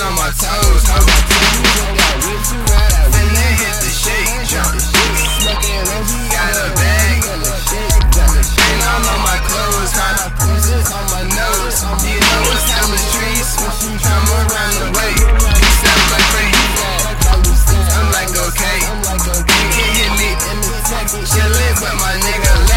On my toes, hold my toes. Finna hit the shake, jump. Got a bag, and I'm on my clothes, hot on my nose. You know it's down the streets, I'm around the way. Like crazy. I'm like okay, you can hit me, chillin' with my nigga.